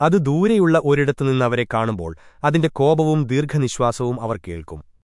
അത് ദൂരെയുള്ള ഒരിടത്തുനിന്ന് അവരെ കാണുമ്പോൾ അതിന്റെ കോപവും ദീർഘനിശ്വാസവും അവർ കേൾക്കും.